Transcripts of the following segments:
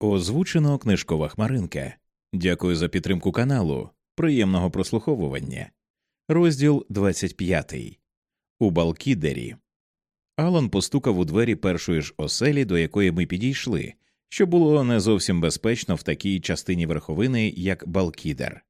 Озвучено книжкова хмаринка. Дякую за підтримку каналу. Приємного прослуховування. Розділ 25. У Балкідері. Алан постукав у двері першої ж оселі, до якої ми підійшли, що було не зовсім безпечно в такій частині верховини, як Балкідер.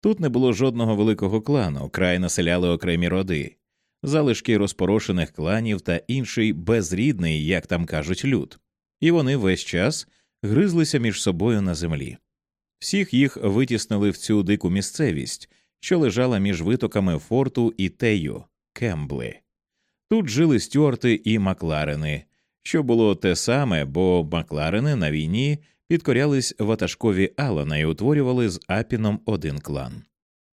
Тут не було жодного великого клану, край населяли окремі роди, залишки розпорошених кланів та інший безрідний, як там кажуть, люд, і вони весь час гризлися між собою на землі. Всіх їх витіснили в цю дику місцевість, що лежала між витоками форту і тею Кембли. Тут жили стюарти і Макларени, що було те саме, бо Макларени на війні підкорялись ватажкові Алана і утворювали з Апіном один клан.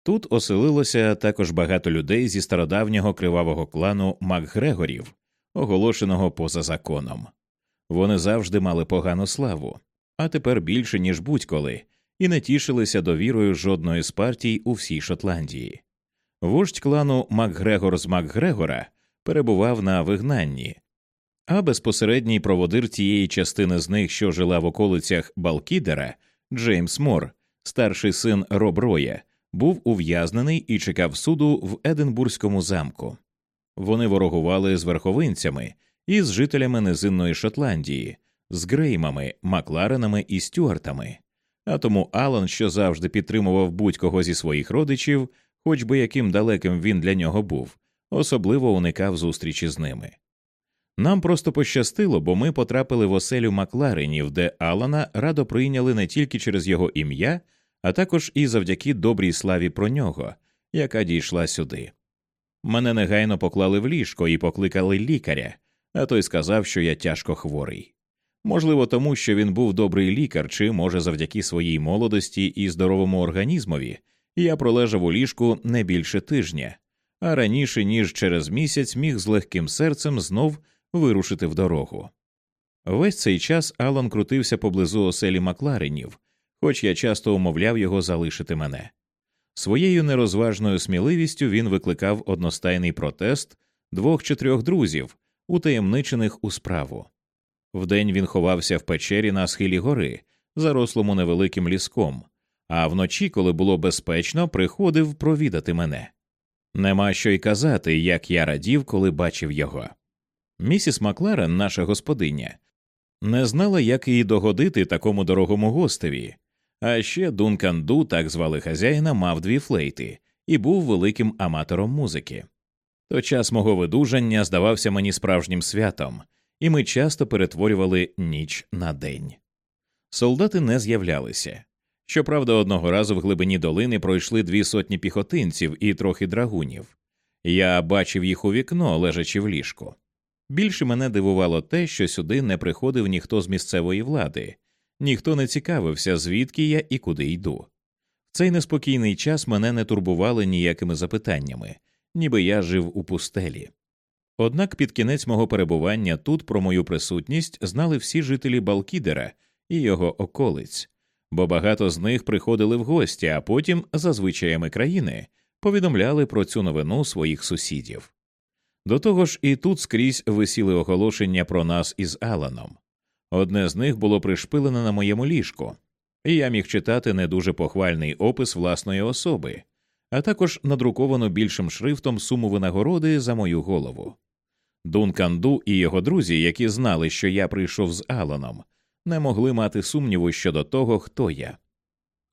Тут оселилося також багато людей зі стародавнього кривавого клану Макгрегорів, оголошеного поза законом. Вони завжди мали погану славу, а тепер більше, ніж будь-коли, і не тішилися довірою жодної з партій у всій Шотландії. Вождь клану Макгрегор з Макгрегора перебував на вигнанні, а безпосередній проводир тієї частини з них, що жила в околицях Балкідера, Джеймс Мор, старший син Роб Роя, був ув'язнений і чекав суду в Единбурзькому замку. Вони ворогували з верховинцями і з жителями низинної Шотландії, з Греймами, Макларенами і Стюартами. А тому Алан, що завжди підтримував будь-кого зі своїх родичів, хоч би яким далеким він для нього був, особливо уникав зустрічі з ними. Нам просто пощастило, бо ми потрапили в оселю Макларенів, де Алана радо прийняли не тільки через його ім'я, а також і завдяки добрій славі про нього, яка дійшла сюди. Мене негайно поклали в ліжко і покликали лікаря, а той сказав, що я тяжко хворий. Можливо, тому що він був добрий лікар, чи, може, завдяки своїй молодості і здоровому організмові, я пролежав у ліжку не більше тижня, а раніше ніж через місяць міг з легким серцем знов вирушити в дорогу. Весь цей час Алан крутився поблизу оселі Макларенів, хоч я часто умовляв його залишити мене. Своєю нерозважною сміливістю він викликав одностайний протест двох чи трьох друзів, утаємничених у справу. Вдень він ховався в печері на схилі гори, зарослому невеликим ліском, а вночі, коли було безпечно, приходив провідати мене. Нема що й казати, як я радів, коли бачив його. Місіс Макларен, наша господиня, не знала, як її догодити такому дорогому гостеві, а ще Дункан Ду, так звали хазяїна, мав дві флейти і був великим аматором музики. То час мого видужання здавався мені справжнім святом, і ми часто перетворювали ніч на день. Солдати не з'являлися. Щоправда, одного разу в глибині долини пройшли дві сотні піхотинців і трохи драгунів. Я бачив їх у вікно, лежачи в ліжку. Більше мене дивувало те, що сюди не приходив ніхто з місцевої влади, ніхто не цікавився, звідки я і куди йду. В цей неспокійний час мене не турбували ніякими запитаннями, ніби я жив у пустелі. Однак під кінець мого перебування тут про мою присутність знали всі жителі Балкідера і його околиць, бо багато з них приходили в гості, а потім, за звичаями країни, повідомляли про цю новину своїх сусідів. До того ж, і тут скрізь висіли оголошення про нас із Аланом. Одне з них було пришпилене на моєму ліжку, і я міг читати не дуже похвальний опис власної особи, а також надруковано більшим шрифтом суму винагороди за мою голову. Дункан Ду і його друзі, які знали, що я прийшов з Аланом, не могли мати сумніву щодо того, хто я.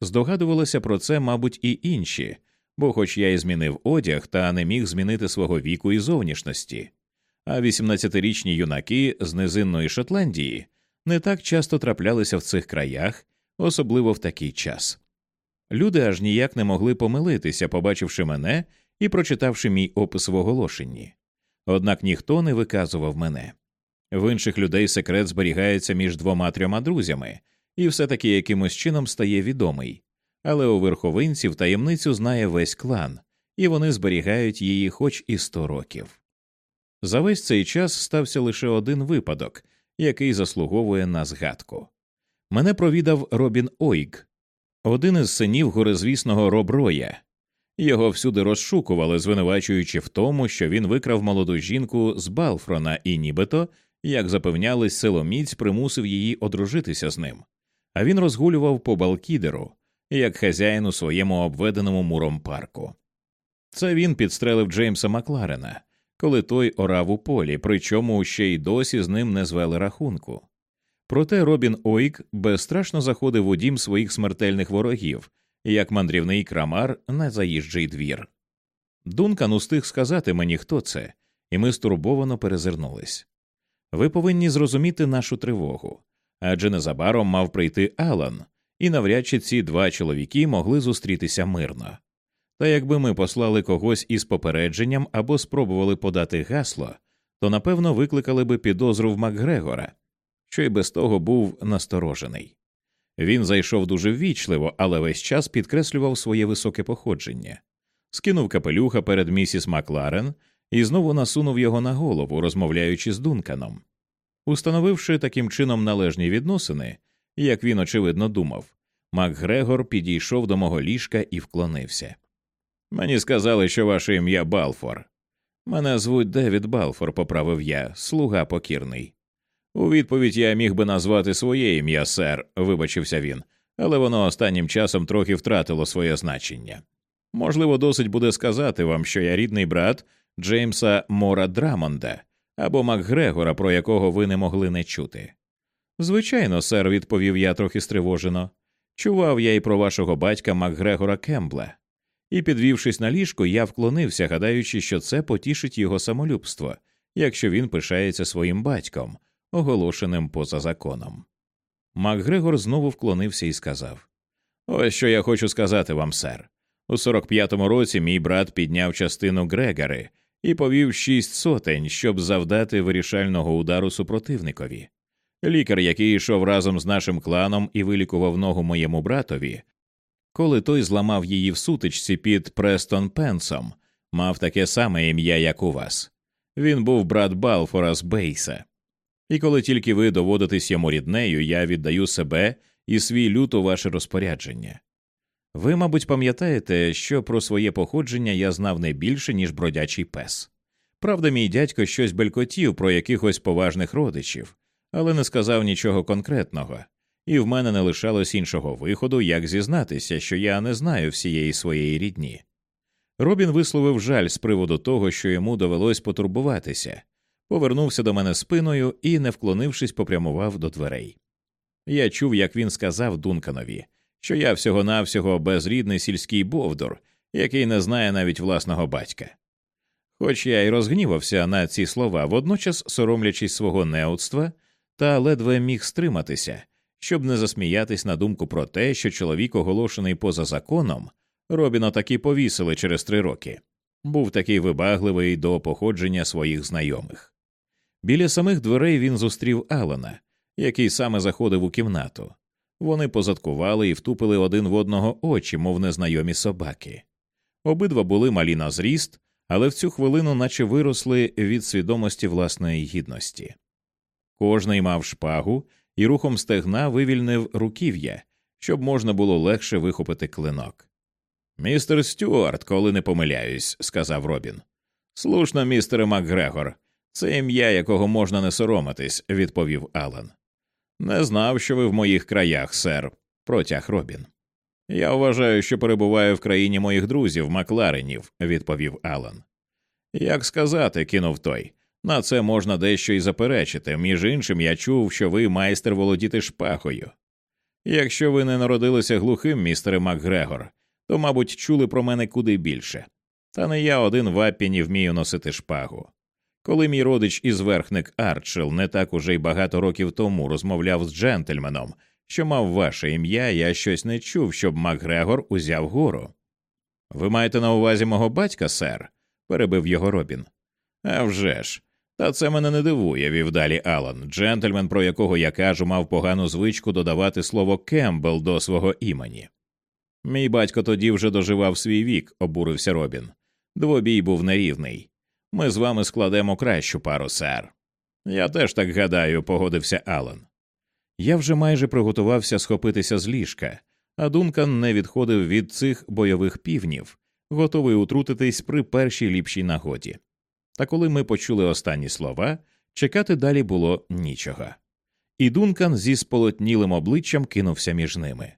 Здогадувалося про це, мабуть, і інші, бо, хоч я і змінив одяг, та не міг змінити свого віку і зовнішності, а 18-річні юнаки з низинної Шотландії не так часто траплялися в цих краях, особливо в такий час. Люди аж ніяк не могли помилитися, побачивши мене і прочитавши мій опис в оголошенні. Однак ніхто не виказував мене. В інших людей секрет зберігається між двома трьома друзями, і все таки якимось чином стає відомий, але у верховинців таємницю знає весь клан, і вони зберігають її хоч і сто років. За весь цей час стався лише один випадок, який заслуговує на згадку. Мене провідав Робін Ойг, один із синів горизвісного Роб Роя. Його всюди розшукували, звинувачуючи в тому, що він викрав молоду жінку з Балфрона і нібито, як запевняли, силоміць примусив її одружитися з ним. а він розгулював по Балкідеру, як хазяїн у своєму обведеному муром парку. Це він підстрелив Джеймса Макларена, коли той орав у полі, причому ще й досі з ним не звели рахунку. Проте Робін Ойк безстрашно заходив у дім своїх смертельних ворогів, як мандрівний крамар на заїжджий двір. Дункан устиг сказати мені, хто це, і ми стурбовано перезирнулись. Ви повинні зрозуміти нашу тривогу, адже незабаром мав прийти Алан, і навряд чи ці два чоловіки могли зустрітися мирно. Та якби ми послали когось із попередженням або спробували подати гасло, то напевно викликали би підозру в Макгрегора, що й без того був насторожений. Він зайшов дуже ввічливо, але весь час підкреслював своє високе походження, скинув капелюха перед місіс Макларен і знову насунув його на голову, розмовляючи з Дунканом. Установивши таким чином належні відносини, як він очевидно думав, Макгрегор підійшов до мого ліжка і вклонився. Мені сказали, що ваше ім'я Балфор. Мене звуть Девід Балфор, поправив я, слуга покірний. У відповідь я міг би назвати своє ім'я, сер, вибачився він, але воно останнім часом трохи втратило своє значення. Можливо, досить буде сказати вам, що я рідний брат Джеймса Мора Драмонда або Макгрегора, про якого ви не могли не чути. Звичайно, сер, відповів я трохи стривожено. Чував я й про вашого батька Макгрегора Кембла. І, підвівшись на ліжко, я вклонився, гадаючи, що це потішить його самолюбство, якщо він пишається своїм батьком, оголошеним поза законом. Макгрегор знову вклонився і сказав Ось що я хочу сказати вам, сер. У 45-му році мій брат підняв частину Грегори і повів шість сотень, щоб завдати вирішального удару супротивникові. Лікар, який йшов разом з нашим кланом і вилікував ногу моєму братові, коли той зламав її в сутичці під Престон Пенсом, мав таке саме ім'я, як у вас. Він був брат Балфора з Бейса. І коли тільки ви доводитесь йому ріднею, я віддаю себе і свій лют у ваше розпорядження. Ви, мабуть, пам'ятаєте, що про своє походження я знав не більше, ніж бродячий пес. Правда, мій дядько щось белькотів про якихось поважних родичів, але не сказав нічого конкретного, і в мене не лишалось іншого виходу, як зізнатися, що я не знаю всієї своєї рідні. Робін висловив жаль з приводу того, що йому довелось потурбуватися, повернувся до мене спиною і, не вклонившись, попрямував до дверей. Я чув, як він сказав Дунканові, що я всього навсього безрідний сільський бовдур, який не знає навіть власного батька. Хоч я й розгнівався на ці слова, водночас соромлячись свого неудства, та ледве міг стриматися, щоб не засміятись на думку про те, що чоловік, оголошений поза законом, Робіна таки повісили через три роки, був такий вибагливий до походження своїх знайомих. Біля самих дверей він зустрів Алана, який саме заходив у кімнату. Вони позадкували і втупили один в одного очі, мов незнайомі собаки. Обидва були малі на зріст, але в цю хвилину наче виросли від свідомості власної гідності. Кожний мав шпагу і рухом стегна вивільнив руків'я, щоб можна було легше вихопити клинок. Містер Стюарт, коли не помиляюсь, сказав Робін. Слушно, містере Макгрегор, це ім'я, якого можна не соромитись, відповів Алан. Не знав, що ви в моїх краях, сер, протяг Робін. Я вважаю, що перебуваю в країні моїх друзів, Макларенів, відповів Алан. Як сказати, кинув той. На це можна дещо й заперечити. Між іншим, я чув, що ви майстер володіти шпагою. Якщо ви не народилися глухим, містере Макгрегор, то, мабуть, чули про мене куди більше. Та не я один в Аппіні вмію носити шпагу. Коли мій родич і зверхник Арчел не так уже й багато років тому розмовляв з джентльменом, що мав ваше ім'я, я щось не чув, щоб Макгрегор узяв гору. Ви маєте на увазі мого батька, сер? перебив його Робін. «А вже ж! Та це мене не дивує, вів далі Алан. Джентльмен, про якого я кажу, мав погану звичку додавати слово Кембл до свого імені. Мій батько тоді вже доживав свій вік, обурився Робін. Двобій був нерівний. Ми з вами складемо кращу пару, сер. Я теж так гадаю, погодився Алан. Я вже майже приготувався схопитися з ліжка, а Дункан не відходив від цих бойових півнів, готовий утрутитись при першій ліпшій нагоді. Та коли ми почули останні слова, чекати далі було нічого. і Дункан зі сполотнілим обличчям кинувся між ними.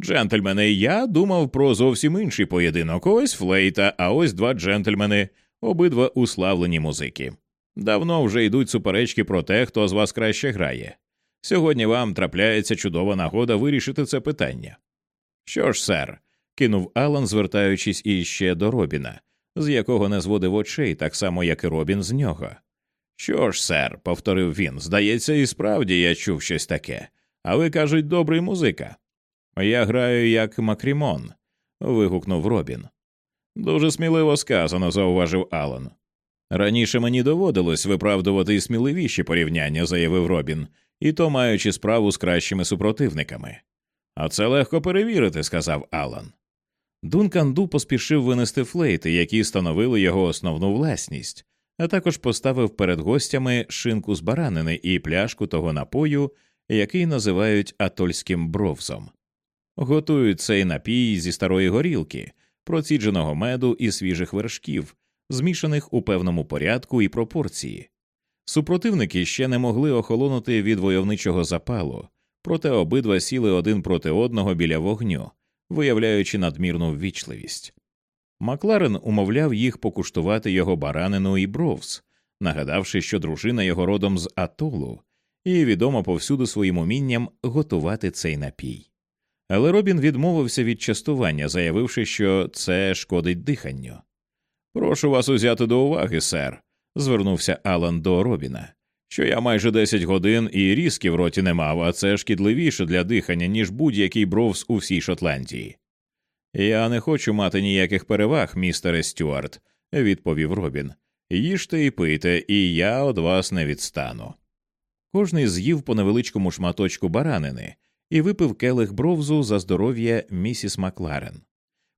Джентльмени, я думав про зовсім інший поєдинок. Ось флейта, а ось два джентльмени, обидва уславлені музики. Давно вже йдуть суперечки про те, хто з вас краще грає. Сьогодні вам трапляється чудова нагода вирішити це питання. Що ж, сер, кинув Алан, звертаючись іще до Робіна, з якого не зводив очей, так само, як і Робін з нього. Що ж, сер, повторив він, здається, і справді я чув щось таке. А ви, кажуть, добрий музика. Я граю як Маккрімон. вигукнув Робін. Дуже сміливо сказано, зауважив Алан. Раніше мені доводилось виправдувати і сміливіші порівняння, заявив Робін, і то маючи справу з кращими супротивниками. А це легко перевірити, сказав Алан. Дункан Ду поспішив винести флейти, які становили його основну власність, а також поставив перед гостями шинку з баранини і пляшку того напою, який називають атольським бровзом. Готують цей напій зі старої горілки, процідженого меду і свіжих вершків, змішаних у певному порядку і пропорції. Супротивники ще не могли охолонути від войовничого запалу, проте обидва сіли один проти одного біля вогню, виявляючи надмірну ввічливість. Макларен умовляв їх покуштувати його баранину і бровс, нагадавши, що дружина його родом з Атолу і відома повсюду своїм умінням готувати цей напій. Але Робін відмовився від частування, заявивши, що це шкодить диханню. Прошу вас узяти до уваги, сер, звернувся Алан до Робіна, що я майже десять годин і різки в роті не мав, а це шкідливіше для дихання, ніж будь-який бровс у всій Шотландії. Я не хочу мати ніяких переваг, містере Стюарт, відповів Робін. Їжте і пийте, і я од вас не відстану. Кожний з'їв по невеличкому шматочку баранини і випив келих бровзу за здоров'я місіс Макларен.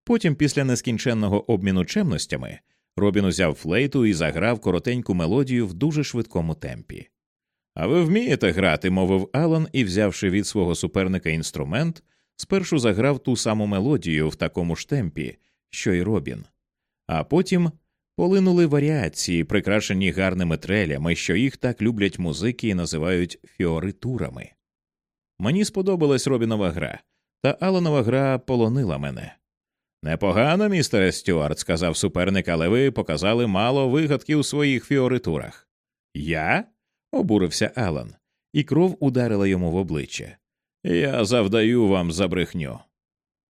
Потім, після нескінченного обміну чемностями, Робін узяв флейту і заграв коротеньку мелодію в дуже швидкому темпі. А ви вмієте грати, мовив Алан і, взявши від свого суперника інструмент, спершу заграв ту саму мелодію в такому ж темпі, що й Робін, а потім полинули варіації, прикрашені гарними трелями, що їх так люблять музики і називають фіоритурами. Мені сподобалась Робінова гра, та Аланова гра полонила мене. Непогано, містере Стюарт, сказав суперник, але ви показали мало вигадків у своїх фіоритурах. Я? обурився Алан, і кров ударила йому в обличчя. Я завдаю вам за брехню.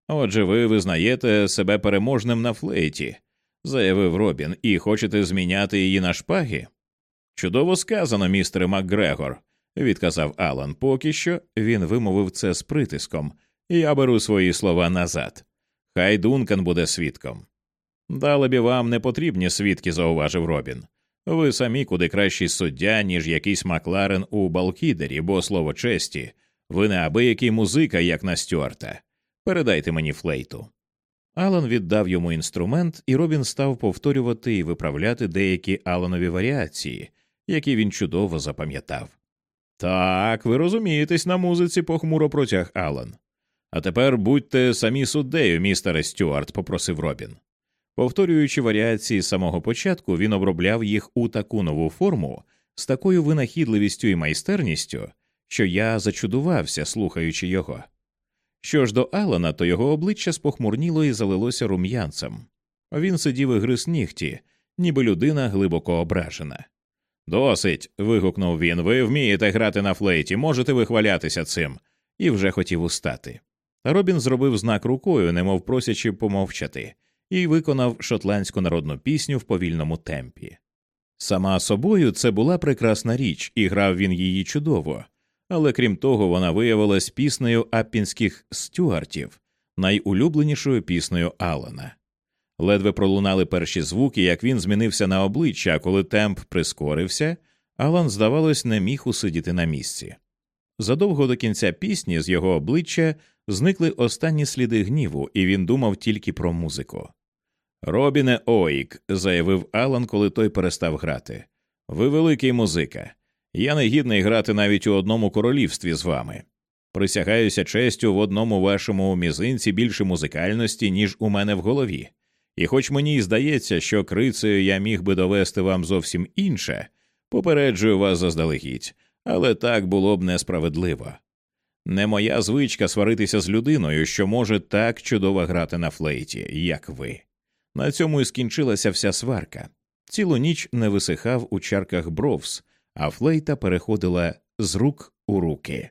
Отже, ви визнаєте себе переможним на флейті, заявив Робін, і хочете зміняти її на шпаги? Чудово сказано, містере Макгрегор, відказав Алан. Поки що він вимовив це з притиском, я беру свої слова назад. Хай Дункан буде свідком. Далебі вам не потрібні свідки, зауважив Робін. Ви самі куди кращий суддя, ніж якийсь Макларен у Балкідері, бо слово честі, ви не абиякий музика, як на Стюарта. Передайте мені флейту. Алан віддав йому інструмент, і Робін став повторювати і виправляти деякі Аланові варіації, які він чудово запам'ятав. Так, ви розумієтесь на музиці, похмуро протяг Алан. А тепер будьте самі суддею, містере Стюарт, попросив Робін. Повторюючи варіації з самого початку, він обробляв їх у таку нову форму з такою винахідливістю і майстерністю, що я зачудувався, слухаючи його. Що ж до Алана, то його обличчя спохмурніло і залилося рум'янцем. Він сидів і гриз нігті, ніби людина глибоко ображена. Досить. вигукнув він. Ви вмієте грати на флейті, можете вихвалятися цим, і вже хотів устати. Робін зробив знак рукою, немов просячи помовчати, і виконав шотландську народну пісню в повільному темпі. Сама собою це була прекрасна річ, і грав він її чудово, але крім того, вона виявилась піснею аппінських стюартів, найулюбленішою піснею Алана. Ледве пролунали перші звуки, як він змінився на обличчя, а коли темп прискорився, Алан, здавалось, не міг усидіти на місці. Задовго до кінця пісні з його обличчя зникли останні сліди гніву, і він думав тільки про музику. Робіне Оїк, заявив Алан, коли той перестав грати. Ви великий музика. Я не гідний грати навіть у одному королівстві з вами. Присягаюся честю в одному вашому мізинці більше музикальності, ніж у мене в голові. І хоч мені й здається, що крицею я міг би довести вам зовсім інше, попереджую вас заздалегідь, Але так було б несправедливо. Не моя звичка сваритися з людиною, що може так чудово грати на флейті, як ви. На цьому і скінчилася вся сварка. Цілу ніч не висихав у чарках бровс, а флейта переходила з рук у руки.